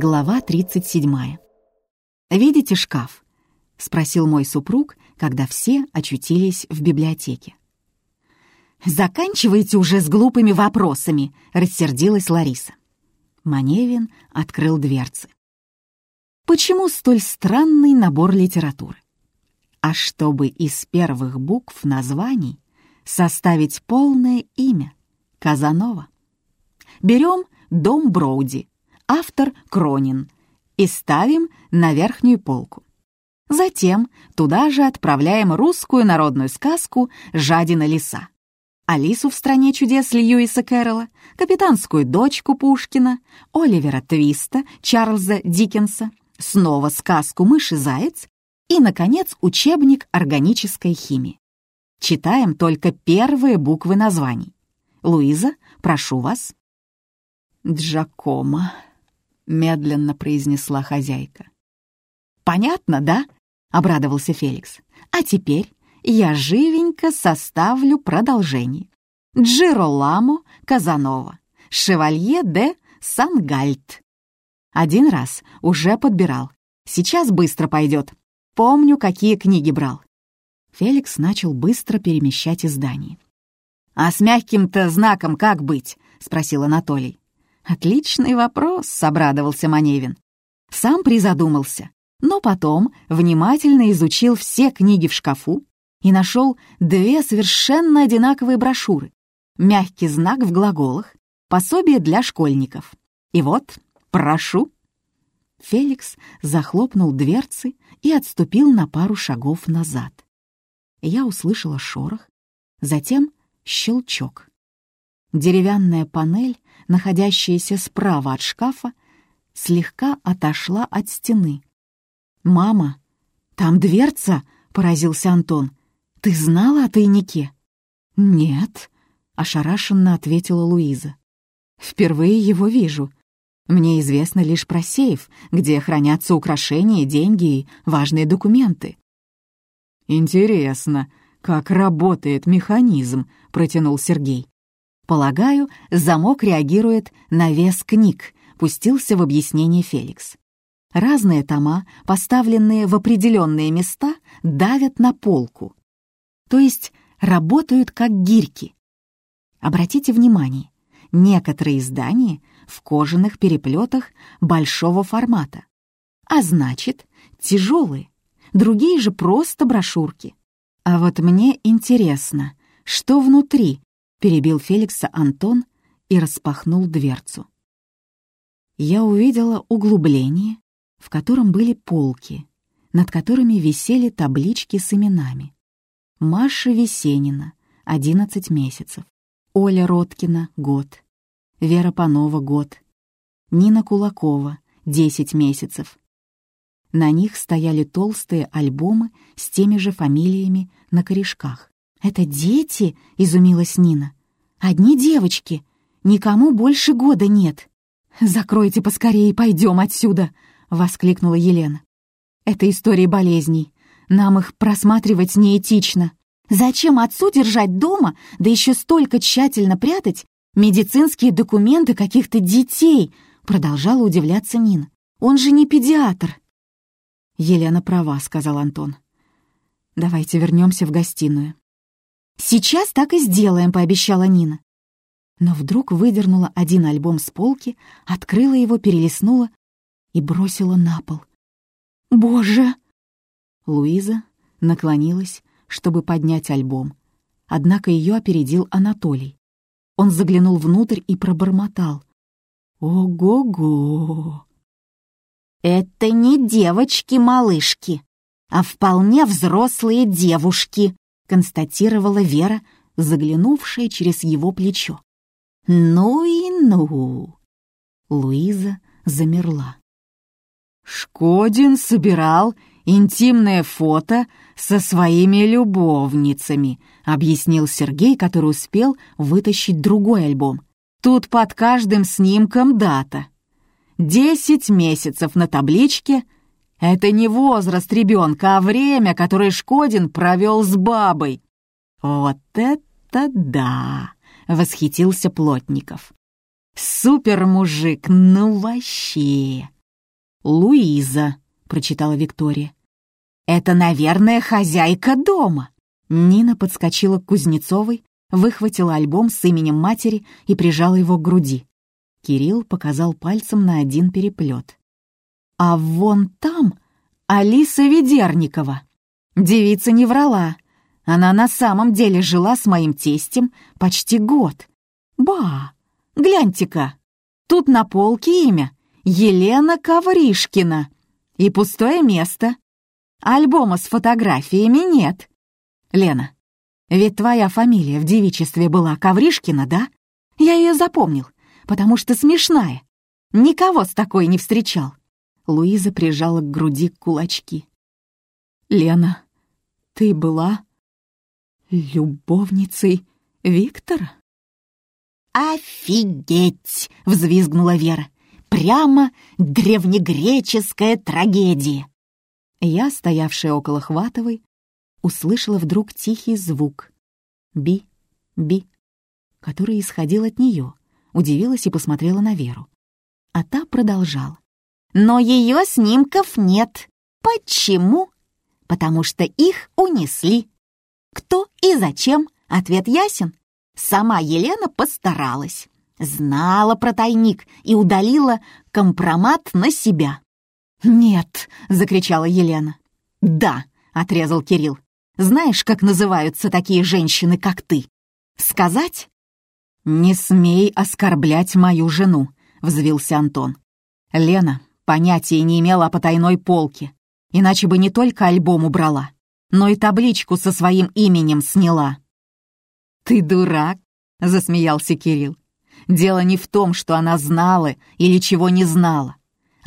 Глава 37. «Видите шкаф?» — спросил мой супруг, когда все очутились в библиотеке. «Заканчивайте уже с глупыми вопросами», — рассердилась Лариса. Маневин открыл дверцы. «Почему столь странный набор литературы?» А чтобы из первых букв названий составить полное имя — Казанова. Берем «Дом Броуди», автор Кронин, и ставим на верхнюю полку. Затем туда же отправляем русскую народную сказку «Жадина лиса», Алису в «Стране чудес» Льюиса Кэрролла, капитанскую дочку Пушкина, Оливера Твиста, Чарльза Диккенса, снова сказку «Мышь и заяц» и, наконец, учебник органической химии. Читаем только первые буквы названий. Луиза, прошу вас. «Джакома», — медленно произнесла хозяйка. «Понятно, да?» — обрадовался Феликс. «А теперь я живенько составлю продолжение. Джироламо Казанова, Шевалье де Сангальт. Один раз уже подбирал. Сейчас быстро пойдет. Помню, какие книги брал. Феликс начал быстро перемещать издания. «А с мягким-то знаком как быть?» — спросил Анатолий. «Отличный вопрос», — обрадовался Маневин. Сам призадумался, но потом внимательно изучил все книги в шкафу и нашел две совершенно одинаковые брошюры. Мягкий знак в глаголах, пособие для школьников. И вот, прошу. Феликс захлопнул дверцы и отступил на пару шагов назад. Я услышала шорох, затем щелчок. Деревянная панель, находящаяся справа от шкафа, слегка отошла от стены. «Мама, там дверца!» — поразился Антон. «Ты знала о тайнике?» «Нет», — ошарашенно ответила Луиза. «Впервые его вижу. Мне известно лишь про сейф, где хранятся украшения, деньги и важные документы». «Интересно, как работает механизм», — протянул Сергей. «Полагаю, замок реагирует на вес книг», — пустился в объяснение Феликс. Разные тома, поставленные в определенные места, давят на полку то есть работают как гирьки. Обратите внимание, некоторые издания в кожаных переплетах большого формата, а значит, тяжелые, другие же просто брошюрки. А вот мне интересно, что внутри, перебил Феликса Антон и распахнул дверцу. Я увидела углубление, в котором были полки, над которыми висели таблички с именами. Маша Весенина, 11 месяцев. Оля Роткина, год. Вера Панова, год. Нина Кулакова, 10 месяцев. На них стояли толстые альбомы с теми же фамилиями на корешках. «Это дети?» — изумилась Нина. «Одни девочки. Никому больше года нет». «Закройте поскорее и пойдем отсюда!» — воскликнула Елена. «Это истории болезней. Нам их просматривать неэтично. Зачем отцу держать дома, да еще столько тщательно прятать медицинские документы каких-то детей?» Продолжала удивляться Нина. «Он же не педиатр». «Елена права», — сказал Антон. «Давайте вернемся в гостиную». «Сейчас так и сделаем», — пообещала Нина. Но вдруг выдернула один альбом с полки, открыла его, перелистнула и бросила на пол. «Боже!» Луиза наклонилась, чтобы поднять альбом. Однако ее опередил Анатолий. Он заглянул внутрь и пробормотал. «Ого-го!» «Это не девочки-малышки, а вполне взрослые девушки», констатировала Вера, заглянувшая через его плечо. «Ну и ну!» Луиза замерла. «Шкодин собирал интимное фото со своими любовницами», — объяснил Сергей, который успел вытащить другой альбом. «Тут под каждым снимком дата. Десять месяцев на табличке — это не возраст ребенка, а время, которое Шкодин провел с бабой». «Вот это да!» — восхитился Плотников. «Супер мужик, ну вообще!» «Луиза», — прочитала Виктория. «Это, наверное, хозяйка дома». Нина подскочила к Кузнецовой, выхватила альбом с именем матери и прижала его к груди. Кирилл показал пальцем на один переплет. «А вон там Алиса Ведерникова». Девица не врала. Она на самом деле жила с моим тестем почти год. Ба, гляньте-ка, тут на полке имя Елена Ковришкина и пустое место. Альбома с фотографиями нет. Лена, ведь твоя фамилия в девичестве была Ковришкина, да? Я ее запомнил, потому что смешная. Никого с такой не встречал. Луиза прижала к груди кулачки. «Лена, ты была любовницей Виктора?» «Офигеть!» — взвизгнула Вера. «Прямо древнегреческая трагедия!» Я, стоявшая около Хватовой, услышала вдруг тихий звук. Би, би, который исходил от нее, удивилась и посмотрела на Веру. А та продолжала. «Но ее снимков нет. Почему?» «Потому что их унесли». «Кто и зачем?» Ответ ясен. Сама Елена постаралась. Знала про тайник и удалила компромат на себя. «Нет!» — закричала Елена. «Да!» — отрезал Кирилл. «Знаешь, как называются такие женщины, как ты? Сказать?» «Не смей оскорблять мою жену», — взвился Антон. Лена понятия не имела о потайной полке, иначе бы не только альбом убрала, но и табличку со своим именем сняла. «Ты дурак», — засмеялся Кирилл. «Дело не в том, что она знала или чего не знала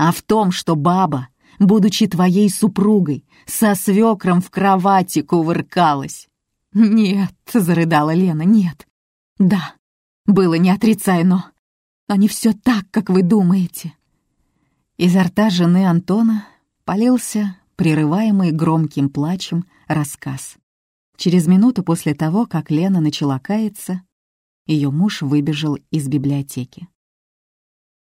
а в том, что баба, будучи твоей супругой, со свекром в кровати кувыркалась. «Нет», — зарыдала Лена, — «нет». «Да, было, не отрицай, но... Но не все так, как вы думаете». Изо рта жены Антона полился прерываемый громким плачем рассказ. Через минуту после того, как Лена начала каяться, ее муж выбежал из библиотеки.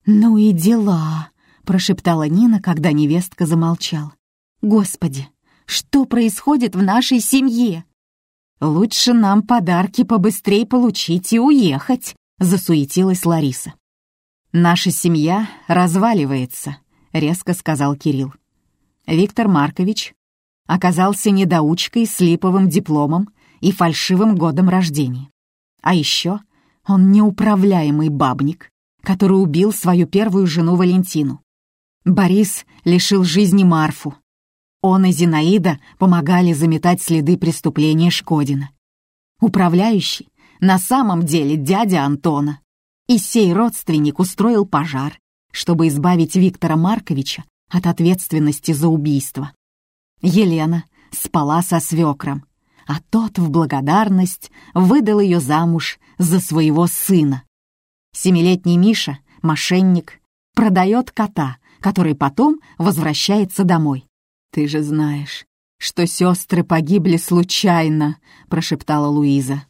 «Ну и дела!» прошептала Нина, когда невестка замолчала. «Господи, что происходит в нашей семье? Лучше нам подарки побыстрее получить и уехать», — засуетилась Лариса. «Наша семья разваливается», — резко сказал Кирилл. Виктор Маркович оказался недоучкой с липовым дипломом и фальшивым годом рождения. А еще он неуправляемый бабник, который убил свою первую жену Валентину. Борис лишил жизни Марфу. Он и Зинаида помогали заметать следы преступления Шкодина. Управляющий на самом деле дядя Антона. И сей родственник устроил пожар, чтобы избавить Виктора Марковича от ответственности за убийство. Елена спала со свекром, а тот в благодарность выдал ее замуж за своего сына. Семилетний Миша, мошенник, продает кота, который потом возвращается домой. «Ты же знаешь, что сестры погибли случайно», — прошептала Луиза.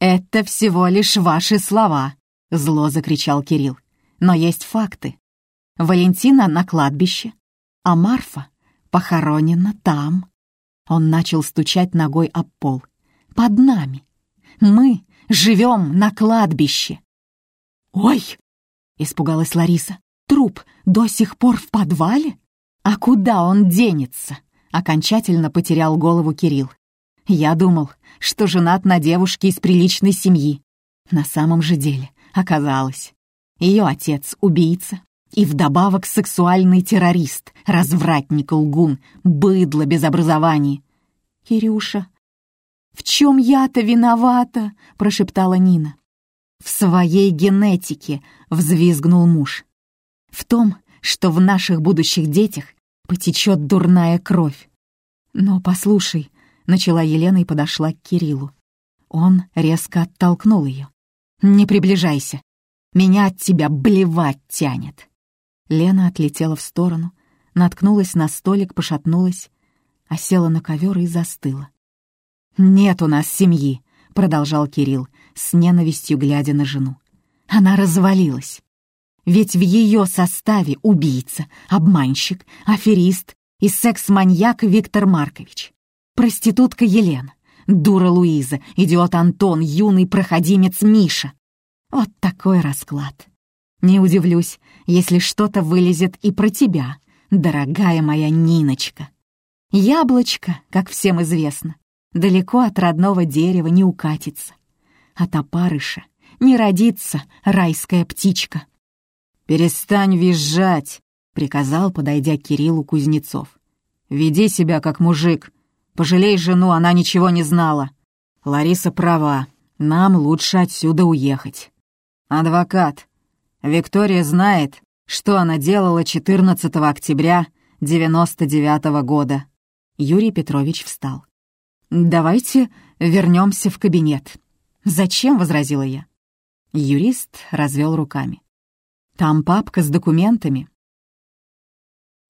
«Это всего лишь ваши слова», — зло закричал Кирилл. «Но есть факты. Валентина на кладбище, а Марфа похоронена там». Он начал стучать ногой об пол. «Под нами. Мы живем на кладбище». «Ой!» — испугалась Лариса. Труп до сих пор в подвале? А куда он денется? Окончательно потерял голову Кирилл. Я думал, что женат на девушке из приличной семьи. На самом же деле оказалось. Ее отец — убийца, и вдобавок сексуальный террорист, развратник, лгун, быдло без образования. «Кирюша, в чем я-то виновата?» — прошептала Нина. «В своей генетике», — взвизгнул муж в том, что в наших будущих детях потечет дурная кровь. Но послушай, начала Елена и подошла к Кириллу. Он резко оттолкнул ее. «Не приближайся. Меня от тебя блевать тянет». Лена отлетела в сторону, наткнулась на столик, пошатнулась, осела на ковер и застыла. «Нет у нас семьи», — продолжал Кирилл, с ненавистью глядя на жену. «Она развалилась. Ведь в ее составе убийца, обманщик, аферист и секс-маньяк Виктор Маркович, проститутка Елена, дура Луиза, идиот Антон, юный проходимец Миша. Вот такой расклад. Не удивлюсь, если что-то вылезет и про тебя, дорогая моя Ниночка. Яблочко, как всем известно, далеко от родного дерева не укатится. От опарыша не родится райская птичка. «Перестань визжать!» — приказал, подойдя Кириллу Кузнецов. «Веди себя как мужик. Пожалей жену, она ничего не знала. Лариса права, нам лучше отсюда уехать. Адвокат. Виктория знает, что она делала 14 октября 99 -го года». Юрий Петрович встал. «Давайте вернемся в кабинет». «Зачем?» — возразила я. Юрист развел руками. Там папка с документами.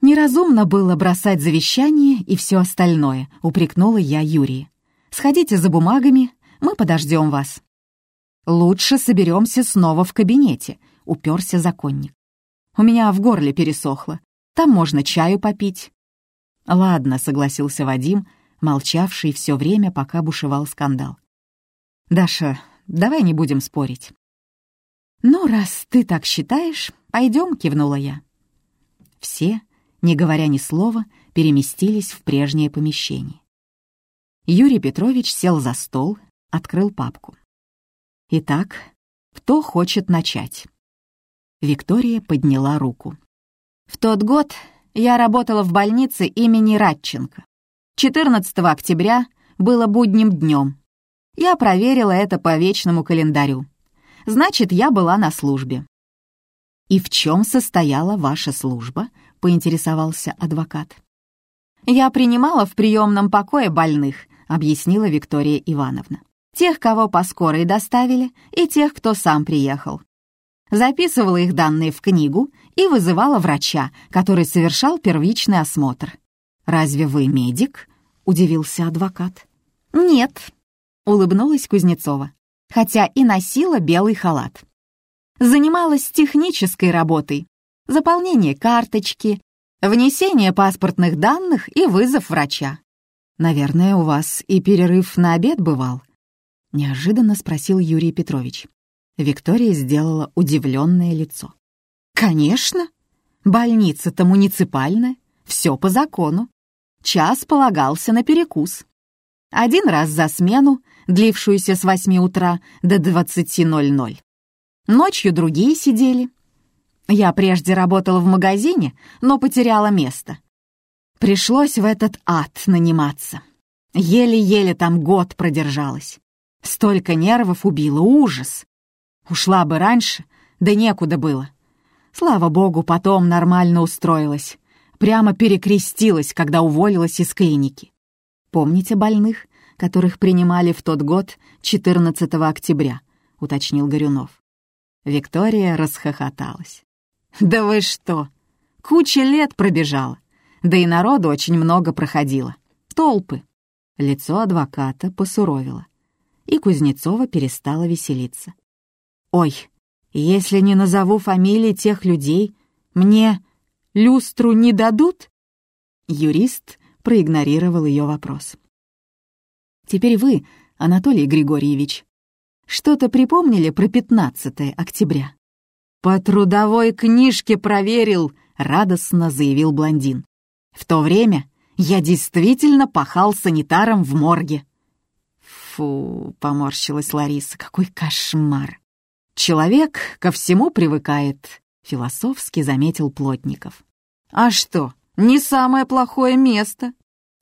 Неразумно было бросать завещание и все остальное, упрекнула я Юрия. Сходите за бумагами, мы подождем вас. Лучше соберемся снова в кабинете, уперся законник. У меня в горле пересохло. Там можно чаю попить. Ладно, согласился Вадим, молчавший все время, пока бушевал скандал. Даша, давай не будем спорить. «Ну, раз ты так считаешь, пойдем», — кивнула я. Все, не говоря ни слова, переместились в прежнее помещение. Юрий Петрович сел за стол, открыл папку. «Итак, кто хочет начать?» Виктория подняла руку. «В тот год я работала в больнице имени Радченко. 14 октября было будним днем. Я проверила это по вечному календарю. Значит, я была на службе». «И в чем состояла ваша служба?» — поинтересовался адвокат. «Я принимала в приемном покое больных», — объяснила Виктория Ивановна. «Тех, кого по скорой доставили, и тех, кто сам приехал. Записывала их данные в книгу и вызывала врача, который совершал первичный осмотр. «Разве вы медик?» — удивился адвокат. «Нет», — улыбнулась Кузнецова хотя и носила белый халат. Занималась технической работой, заполнение карточки, внесение паспортных данных и вызов врача. «Наверное, у вас и перерыв на обед бывал?» — неожиданно спросил Юрий Петрович. Виктория сделала удивленное лицо. «Конечно! Больница-то муниципальная, все по закону. Час полагался на перекус. Один раз за смену длившуюся с 8 утра до 20.00. Ночью другие сидели. Я прежде работала в магазине, но потеряла место. Пришлось в этот ад наниматься. Еле-еле там год продержалась. Столько нервов убило, ужас. Ушла бы раньше, да некуда было. Слава богу, потом нормально устроилась. Прямо перекрестилась, когда уволилась из клиники. Помните больных, которых принимали в тот год 14 октября», — уточнил Горюнов. Виктория расхохоталась. «Да вы что! Куча лет пробежала. Да и народу очень много проходило. Толпы». Лицо адвоката посуровило, и Кузнецова перестала веселиться. «Ой, если не назову фамилии тех людей, мне люстру не дадут?» Юрист проигнорировал ее вопрос. Теперь вы, Анатолий Григорьевич, что-то припомнили про 15 октября?» «По трудовой книжке проверил», — радостно заявил блондин. «В то время я действительно пахал санитаром в морге». «Фу», — поморщилась Лариса, — «какой кошмар!» «Человек ко всему привыкает», — философски заметил Плотников. «А что, не самое плохое место.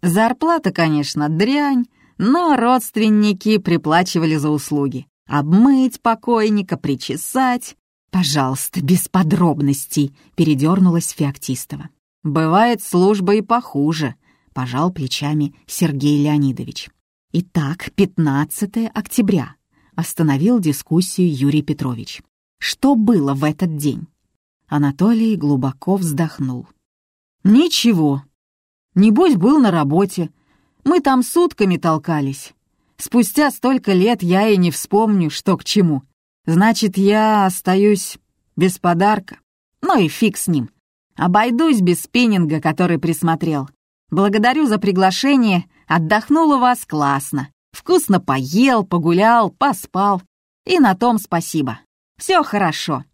Зарплата, конечно, дрянь, но родственники приплачивали за услуги. Обмыть покойника, причесать. «Пожалуйста, без подробностей», — передернулась Феоктистова. «Бывает служба и похуже», — пожал плечами Сергей Леонидович. «Итак, 15 октября», — остановил дискуссию Юрий Петрович. «Что было в этот день?» Анатолий глубоко вздохнул. «Ничего. Небось, был на работе, мы там сутками толкались. Спустя столько лет я и не вспомню, что к чему. Значит, я остаюсь без подарка. Ну и фиг с ним. Обойдусь без спиннинга, который присмотрел. Благодарю за приглашение, отдохнул у вас классно. Вкусно поел, погулял, поспал. И на том спасибо. Все хорошо.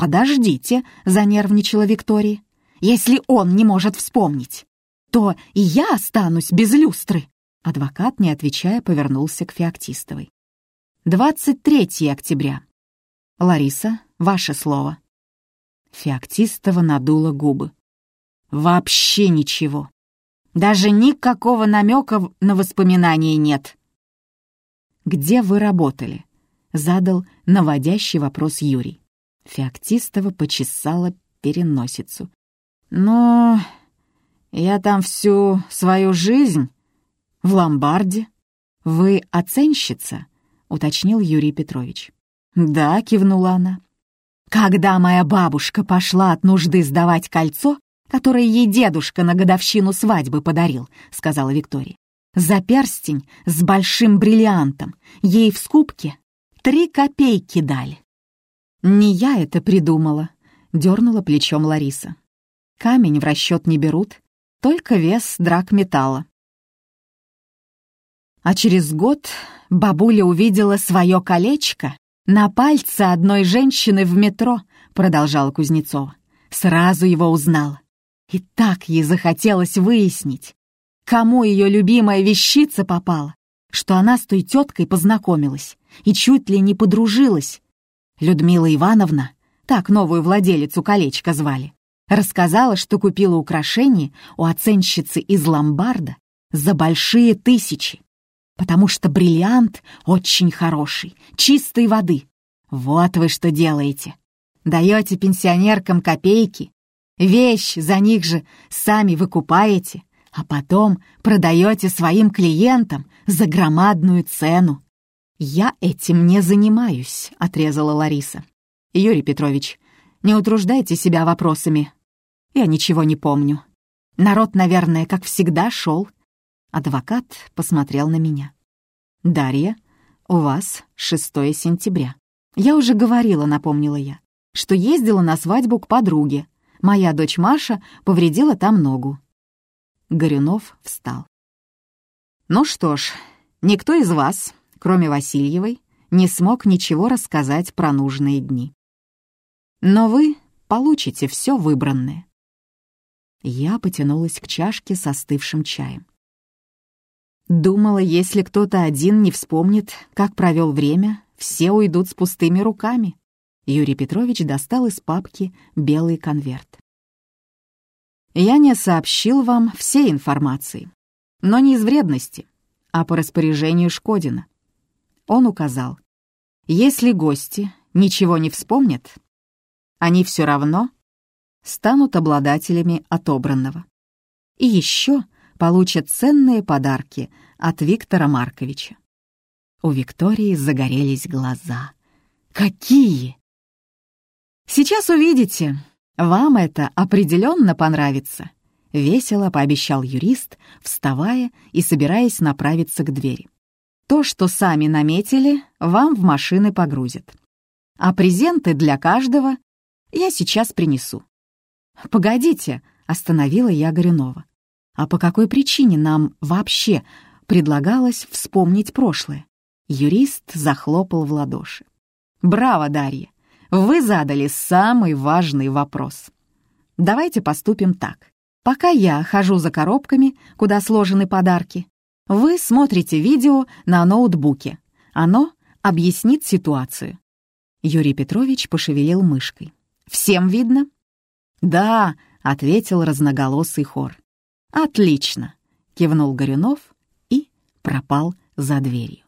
«Подождите», — занервничала Виктория. «Если он не может вспомнить, то и я останусь без люстры». Адвокат, не отвечая, повернулся к Феоктистовой. «23 октября. Лариса, ваше слово». Феоктистова надула губы. «Вообще ничего. Даже никакого намека на воспоминания нет». «Где вы работали?» — задал наводящий вопрос Юрий. Феоктистова почесала переносицу. «Ну, я там всю свою жизнь в ломбарде. Вы оценщица?» — уточнил Юрий Петрович. «Да», — кивнула она. «Когда моя бабушка пошла от нужды сдавать кольцо, которое ей дедушка на годовщину свадьбы подарил», — сказала Виктория. «За перстень с большим бриллиантом ей в скупке три копейки дали». «Не я это придумала», — дернула плечом Лариса. «Камень в расчет не берут, только вес драк металла». А через год бабуля увидела свое колечко на пальце одной женщины в метро, продолжала Кузнецова. Сразу его узнала. И так ей захотелось выяснить, кому ее любимая вещица попала, что она с той теткой познакомилась и чуть ли не подружилась. Людмила Ивановна, так новую владелицу колечка звали, рассказала, что купила украшение у оценщицы из ломбарда за большие тысячи, потому что бриллиант очень хороший, чистой воды. Вот вы что делаете. Даете пенсионеркам копейки, вещь за них же сами выкупаете, а потом продаете своим клиентам за громадную цену. «Я этим не занимаюсь», — отрезала Лариса. «Юрий Петрович, не утруждайте себя вопросами. Я ничего не помню. Народ, наверное, как всегда, шел. Адвокат посмотрел на меня. «Дарья, у вас 6 сентября. Я уже говорила, напомнила я, что ездила на свадьбу к подруге. Моя дочь Маша повредила там ногу». Горюнов встал. «Ну что ж, никто из вас кроме Васильевой, не смог ничего рассказать про нужные дни. Но вы получите все выбранное. Я потянулась к чашке с остывшим чаем. Думала, если кто-то один не вспомнит, как провел время, все уйдут с пустыми руками. Юрий Петрович достал из папки белый конверт. Я не сообщил вам всей информации, но не из вредности, а по распоряжению Шкодина. Он указал. Если гости ничего не вспомнят, они все равно станут обладателями отобранного. И еще получат ценные подарки от Виктора Марковича. У Виктории загорелись глаза. Какие! Сейчас увидите. Вам это определенно понравится. Весело пообещал юрист, вставая и собираясь направиться к двери. То, что сами наметили, вам в машины погрузят. А презенты для каждого я сейчас принесу. «Погодите», — остановила я Горюнова. «А по какой причине нам вообще предлагалось вспомнить прошлое?» Юрист захлопал в ладоши. «Браво, Дарья! Вы задали самый важный вопрос. Давайте поступим так. Пока я хожу за коробками, куда сложены подарки, вы смотрите видео на ноутбуке. Оно объяснит ситуацию. Юрий Петрович пошевелил мышкой. «Всем видно?» «Да», — ответил разноголосый хор. «Отлично», — кивнул Горюнов и пропал за дверью.